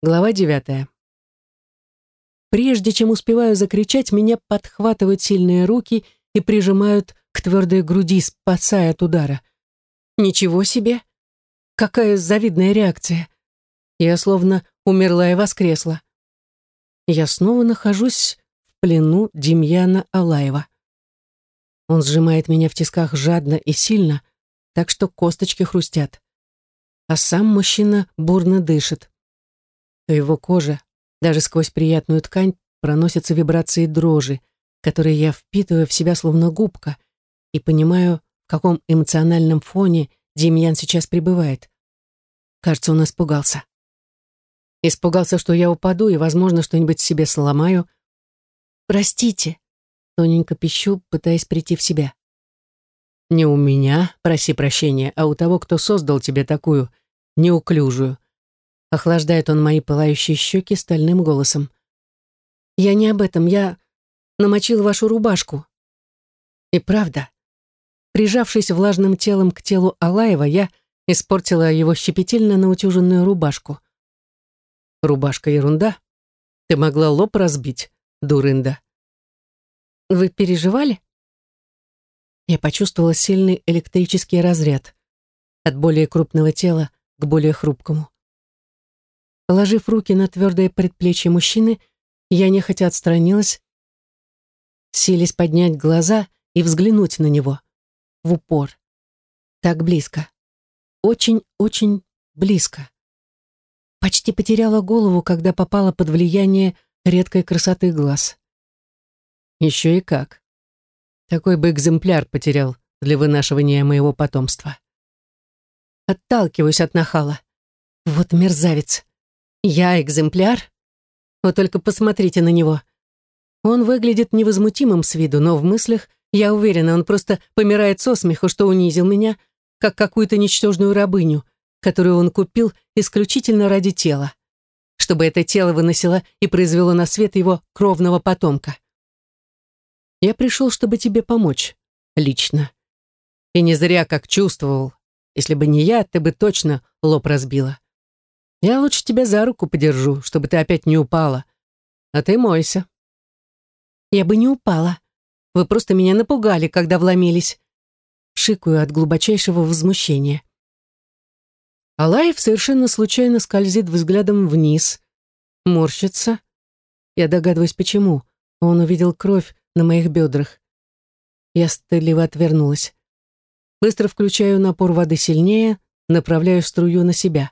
Глава девятая. Прежде чем успеваю закричать, меня подхватывают сильные руки и прижимают к твердой груди, спасая от удара. Ничего себе! Какая завидная реакция! Я словно умерла и воскресла. Я снова нахожусь в плену Демьяна Алаева. Он сжимает меня в тисках жадно и сильно, так что косточки хрустят. А сам мужчина бурно дышит. По его коже, даже сквозь приятную ткань, проносятся вибрации дрожи, которые я впитываю в себя словно губка, и понимаю, в каком эмоциональном фоне Демьян сейчас пребывает. Кажется, он испугался. Испугался, что я упаду и, возможно, что-нибудь себе сломаю. «Простите», — тоненько пищу, пытаясь прийти в себя. «Не у меня, проси прощения, а у того, кто создал тебе такую неуклюжую, Охлаждает он мои пылающие щеки стальным голосом. «Я не об этом, я намочил вашу рубашку». И правда, прижавшись влажным телом к телу Алаева, я испортила его щепетильно наутюженную рубашку. «Рубашка ерунда. Ты могла лоб разбить, дурында». «Вы переживали?» Я почувствовала сильный электрический разряд от более крупного тела к более хрупкому. Положив руки на твердое предплечье мужчины, я нехотя отстранилась, силясь поднять глаза и взглянуть на него. В упор. Так близко. Очень-очень близко. Почти потеряла голову, когда попала под влияние редкой красоты глаз. Еще и как. Такой бы экземпляр потерял для вынашивания моего потомства. Отталкиваюсь от нахала. Вот мерзавец. Я экземпляр? Вот только посмотрите на него. Он выглядит невозмутимым с виду, но в мыслях, я уверена, он просто помирает со смеху, что унизил меня, как какую-то ничтожную рабыню, которую он купил исключительно ради тела, чтобы это тело выносило и произвело на свет его кровного потомка. Я пришел, чтобы тебе помочь, лично. И не зря как чувствовал. Если бы не я, ты бы точно лоб разбила. Я лучше тебя за руку подержу, чтобы ты опять не упала. А ты мойся. Я бы не упала. Вы просто меня напугали, когда вломились. Шикаю от глубочайшего возмущения. Алаев совершенно случайно скользит взглядом вниз, морщится. Я догадываюсь, почему. Он увидел кровь на моих бедрах. Я стыдливо отвернулась. Быстро включаю напор воды сильнее, направляю струю на себя.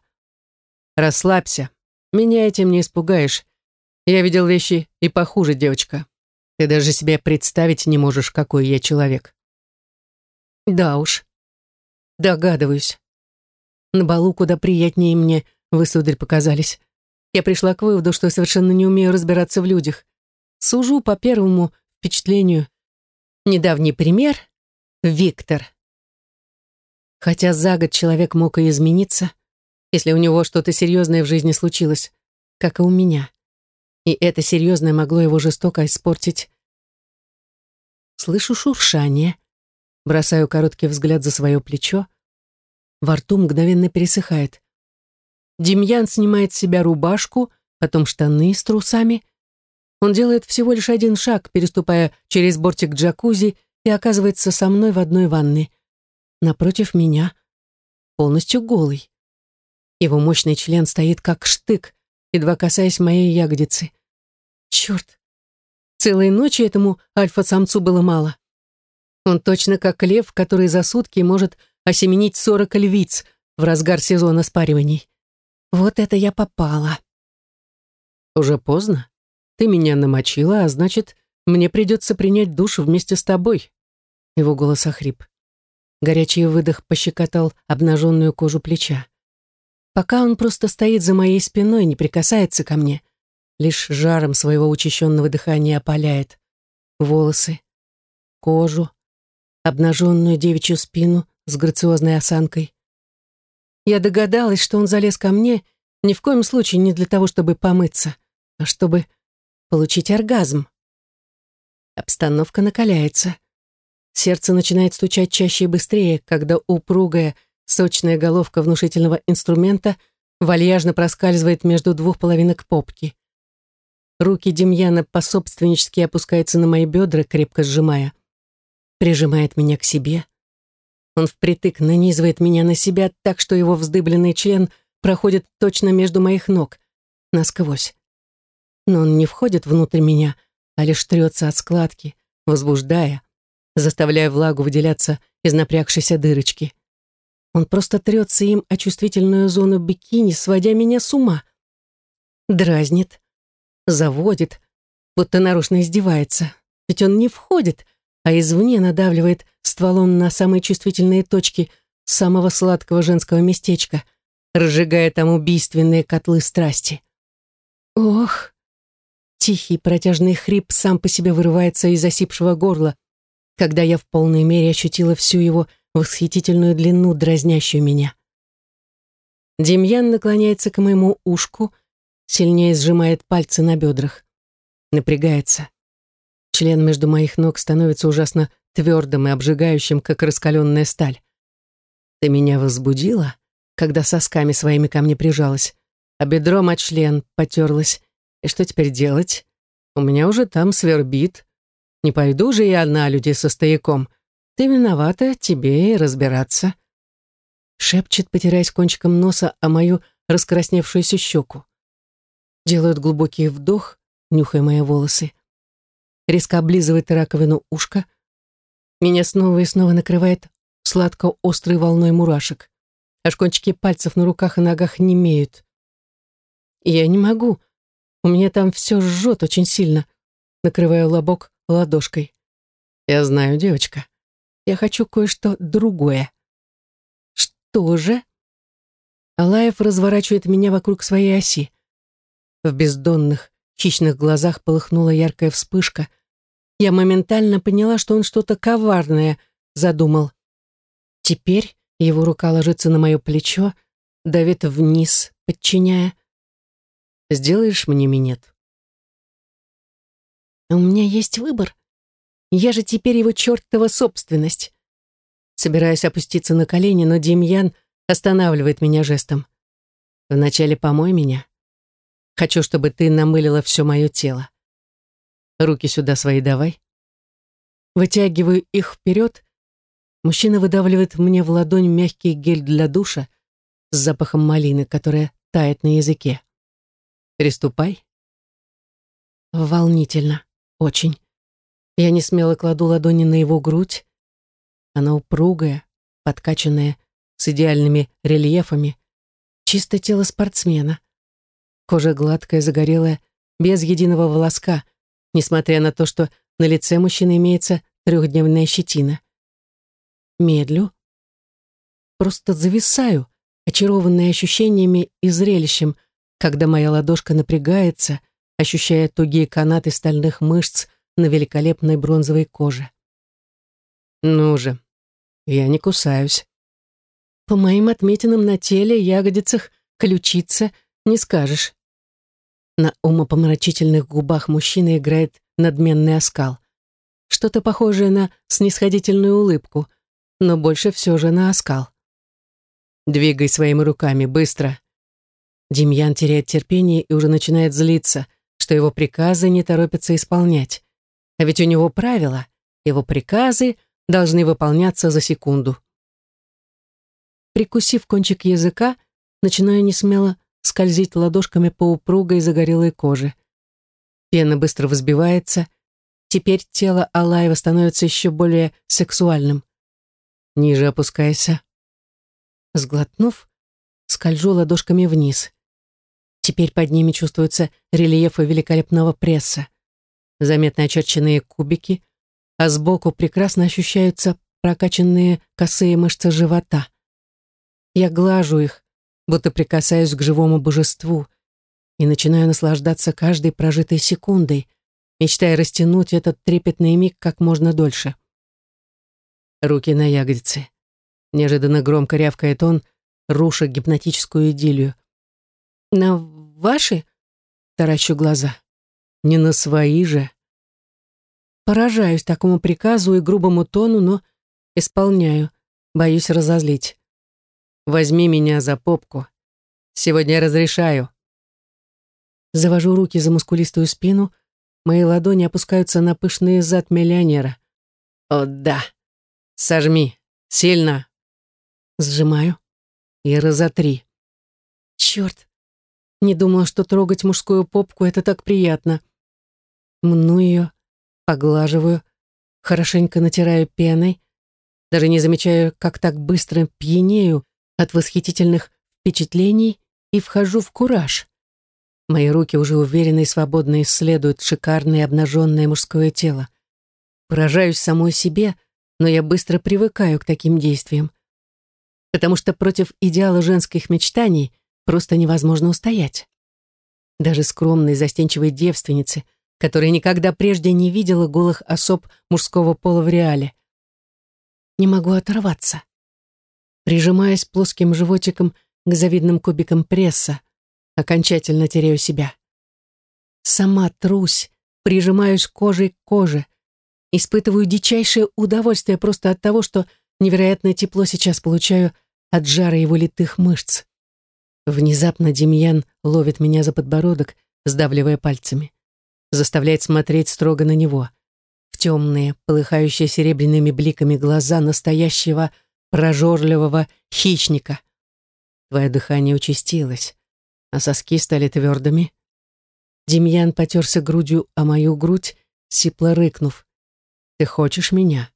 Расслабься. Меня этим не испугаешь. Я видел вещи и похуже, девочка. Ты даже себе представить не можешь, какой я человек. Да уж. Догадываюсь. На балу куда приятнее мне вы, сударь, показались. Я пришла к выводу, что совершенно не умею разбираться в людях. Сужу по первому впечатлению. Недавний пример — Виктор. Хотя за год человек мог и измениться — если у него что-то серьезное в жизни случилось, как и у меня. И это серьезное могло его жестоко испортить. Слышу шуршание, бросаю короткий взгляд за свое плечо. Во рту мгновенно пересыхает. Демьян снимает с себя рубашку, потом штаны с трусами. Он делает всего лишь один шаг, переступая через бортик джакузи и оказывается со мной в одной ванной. Напротив меня, полностью голый. Его мощный член стоит как штык, едва касаясь моей ягодицы. Черт! Целой ночи этому альфа-самцу было мало. Он точно как лев, который за сутки может осеменить сорок львиц в разгар сезона спариваний. Вот это я попала. Уже поздно. Ты меня намочила, а значит, мне придется принять душ вместе с тобой. Его голос охрип. Горячий выдох пощекотал обнаженную кожу плеча пока он просто стоит за моей спиной, не прикасается ко мне, лишь жаром своего учащенного дыхания опаляет волосы, кожу, обнаженную девичью спину с грациозной осанкой. Я догадалась, что он залез ко мне ни в коем случае не для того, чтобы помыться, а чтобы получить оргазм. Обстановка накаляется. Сердце начинает стучать чаще и быстрее, когда упругая, Сочная головка внушительного инструмента вальяжно проскальзывает между двух половинок попки. Руки Демьяна пособственнически опускаются на мои бедра, крепко сжимая. Прижимает меня к себе. Он впритык нанизывает меня на себя так, что его вздыбленный член проходит точно между моих ног, насквозь. Но он не входит внутрь меня, а лишь трется от складки, возбуждая, заставляя влагу выделяться из напрягшейся дырочки. Он просто трется им о чувствительную зону бикини, сводя меня с ума. Дразнит, заводит, будто нарочно издевается. Ведь он не входит, а извне надавливает стволом на самые чувствительные точки самого сладкого женского местечка, разжигая там убийственные котлы страсти. Ох! Тихий протяжный хрип сам по себе вырывается из осипшего горла, когда я в полной мере ощутила всю его восхитительную длину, дразнящую меня. Демьян наклоняется к моему ушку, сильнее сжимает пальцы на бедрах. Напрягается. Член между моих ног становится ужасно твердым и обжигающим, как раскаленная сталь. Ты меня возбудила, когда сосками своими ко мне прижалась, а бедром от член потерлась. И что теперь делать? У меня уже там свербит. Не пойду же я на люди со стояком. Ты виновата, тебе и разбираться. Шепчет, потираясь кончиком носа о мою раскрасневшуюся щеку. Делает глубокий вдох, нюхая мои волосы. Резко облизывает раковину ушка. Меня снова и снова накрывает сладко-острой волной мурашек. Аж кончики пальцев на руках и ногах не имеют. Я не могу. У меня там все жжет очень сильно. Накрываю лобок ладошкой. Я знаю, девочка. Я хочу кое-что другое. Что же? Алаев разворачивает меня вокруг своей оси. В бездонных, хищных глазах полыхнула яркая вспышка. Я моментально поняла, что он что-то коварное задумал. Теперь его рука ложится на мое плечо, давит вниз, подчиняя. «Сделаешь мне минет?» «У меня есть выбор. Я же теперь его чертова собственность». Собираюсь опуститься на колени, но Демьян останавливает меня жестом. «Вначале помой меня. Хочу, чтобы ты намылила все мое тело. Руки сюда свои давай. Вытягиваю их вперед. Мужчина выдавливает мне в ладонь мягкий гель для душа с запахом малины, которая тает на языке. Приступай. Волнительно. Очень. Я не смело кладу ладони на его грудь. Она упругая, подкачанная, с идеальными рельефами. Чисто тело спортсмена. Кожа гладкая, загорелая, без единого волоска, несмотря на то, что на лице мужчины имеется трехдневная щетина. Медлю. Просто зависаю, очарованная ощущениями и зрелищем, когда моя ладошка напрягается, ощущая тугие канаты стальных мышц на великолепной бронзовой коже. Ну же, я не кусаюсь. По моим отметинам на теле, ягодицах, ключице не скажешь. На умопомрачительных губах мужчины играет надменный оскал. Что-то похожее на снисходительную улыбку, но больше все же на оскал. «Двигай своими руками, быстро!» Демьян теряет терпение и уже начинает злиться, что его приказы не торопятся исполнять. А ведь у него правила, его приказы должны выполняться за секунду. Прикусив кончик языка, начинаю несмело скользить ладошками по упругой загорелой коже. Пена быстро взбивается. Теперь тело Алаева становится еще более сексуальным. Ниже опускайся. Сглотнув, скольжу ладошками вниз. Теперь под ними чувствуются рельефы великолепного пресса, заметно очерченные кубики, а сбоку прекрасно ощущаются прокачанные косые мышцы живота. Я глажу их, будто прикасаюсь к живому божеству, и начинаю наслаждаться каждой прожитой секундой, мечтая растянуть этот трепетный миг как можно дольше. Руки на ягодицы. Неожиданно громко рявкает он, руша гипнотическую идиллию. «На ваши?» — таращу глаза. «Не на свои же». Поражаюсь такому приказу и грубому тону, но исполняю, боюсь разозлить. Возьми меня за попку. Сегодня я разрешаю». Завожу руки за мускулистую спину, мои ладони опускаются на пышный зад миллионера. «О, да! Сожми! Сильно!» Сжимаю и разотри. Черт! Не думала, что трогать мужскую попку — это так приятно. Мну ее, поглаживаю, хорошенько натираю пеной, даже не замечаю, как так быстро пьянею от восхитительных впечатлений и вхожу в кураж. Мои руки уже уверенно и свободно исследуют шикарное обнаженное мужское тело. Поражаюсь самой себе, но я быстро привыкаю к таким действиям. Потому что против идеала женских мечтаний просто невозможно устоять. Даже скромной застенчивой девственнице, которая никогда прежде не видела голых особ мужского пола в реале. Не могу оторваться. Прижимаясь плоским животиком к завидным кубикам пресса, окончательно теряю себя. Сама трусь, прижимаюсь кожей к коже, испытываю дичайшее удовольствие просто от того, что невероятное тепло сейчас получаю от жара его литых мышц. Внезапно Демьян ловит меня за подбородок, сдавливая пальцами. Заставляет смотреть строго на него. В темные, полыхающие серебряными бликами глаза настоящего прожорливого хищника. Твое дыхание участилось а соски стали твердыми. Демьян потерся грудью о мою грудь, сипло рыкнув. «Ты хочешь меня?»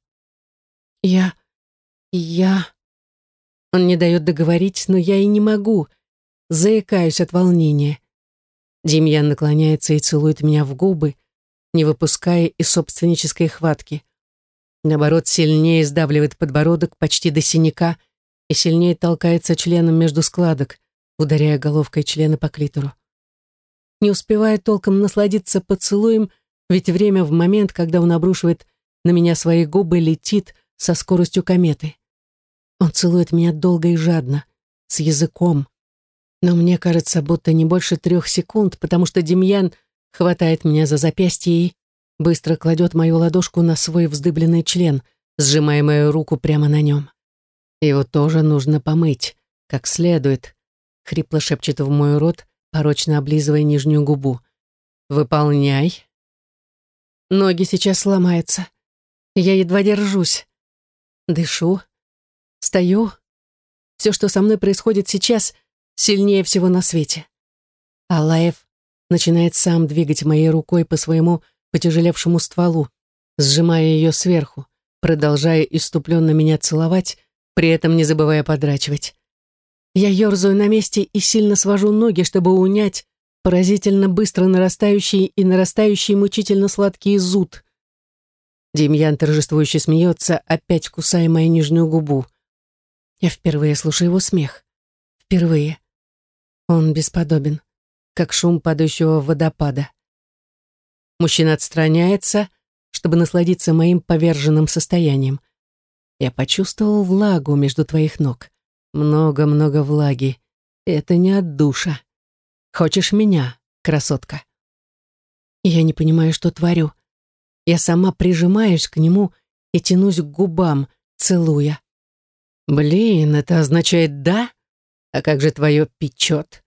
«Я... я...» Он не дает договорить, но я и не могу. Заикаюсь от волнения. Демьян наклоняется и целует меня в губы, не выпуская из собственнической хватки. Наоборот, сильнее сдавливает подбородок почти до синяка и сильнее толкается членом между складок ударяя головкой члена по клитору. Не успевая толком насладиться поцелуем, ведь время в момент, когда он обрушивает на меня свои губы, летит со скоростью кометы. Он целует меня долго и жадно, с языком. Но мне кажется, будто не больше трех секунд, потому что Демьян хватает меня за запястье и быстро кладет мою ладошку на свой вздыбленный член, сжимая мою руку прямо на нем. Его тоже нужно помыть, как следует, — хрипло шепчет в мой рот, порочно облизывая нижнюю губу. «Выполняй». Ноги сейчас сломаются. Я едва держусь. Дышу. Стою. Все, что со мной происходит сейчас, сильнее всего на свете. Алаев начинает сам двигать моей рукой по своему потяжелевшему стволу, сжимая ее сверху, продолжая иступленно меня целовать, при этом не забывая подрачивать. Я ерзаю на месте и сильно свожу ноги, чтобы унять поразительно быстро нарастающий и нарастающий мучительно сладкий зуд. Демьян торжествующе смеется, опять кусая мою нижнюю губу. Я впервые слушаю его смех. Впервые. Он бесподобен, как шум падающего водопада. Мужчина отстраняется, чтобы насладиться моим поверженным состоянием. Я почувствовал влагу между твоих ног. Много-много влаги. Это не от душа. Хочешь меня, красотка? Я не понимаю, что творю. Я сама прижимаюсь к нему и тянусь к губам, целуя. Блин, это означает «да»? А как же твое печет?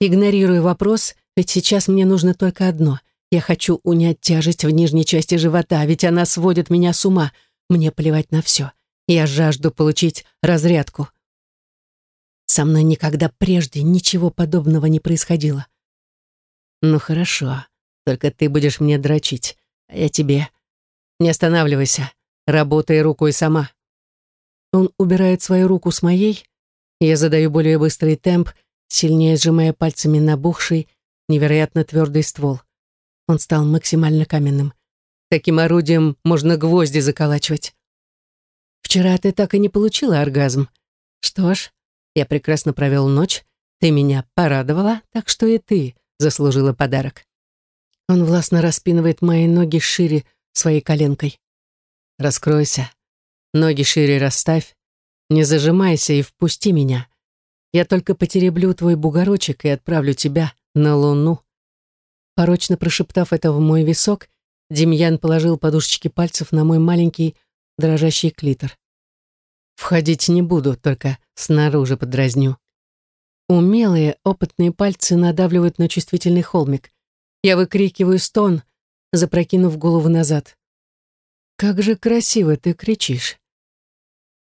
Игнорирую вопрос, ведь сейчас мне нужно только одно. Я хочу унять тяжесть в нижней части живота, ведь она сводит меня с ума. Мне плевать на все. Я жажду получить разрядку. Со мной никогда прежде ничего подобного не происходило. Ну хорошо, только ты будешь мне дрочить, а я тебе. Не останавливайся, работай рукой сама. Он убирает свою руку с моей, я задаю более быстрый темп, сильнее сжимая пальцами набухший, невероятно твердый ствол. Он стал максимально каменным. Таким орудием можно гвозди заколачивать. Вчера ты так и не получила оргазм. Что ж, я прекрасно провел ночь, ты меня порадовала, так что и ты заслужила подарок. Он властно распинывает мои ноги шире своей коленкой. Раскройся, ноги шире расставь, не зажимайся и впусти меня. Я только потереблю твой бугорочек и отправлю тебя на луну. Порочно прошептав это в мой висок, Демьян положил подушечки пальцев на мой маленький дрожащий клитор. Входить не буду, только снаружи подразню. Умелые, опытные пальцы надавливают на чувствительный холмик. Я выкрикиваю стон, запрокинув голову назад. «Как же красиво ты кричишь!»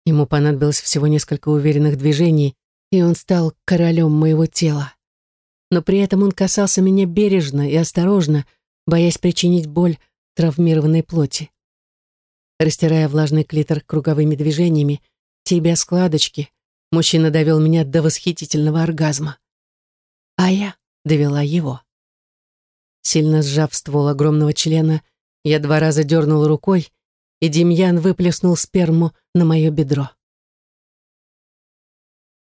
Ему понадобилось всего несколько уверенных движений, и он стал королем моего тела. Но при этом он касался меня бережно и осторожно, боясь причинить боль травмированной плоти. Растирая влажный клитор круговыми движениями, тебя складочки, мужчина довел меня до восхитительного оргазма. А я довела его. Сильно сжав ствол огромного члена, я два раза дернул рукой, и Демьян выплеснул сперму на мое бедро.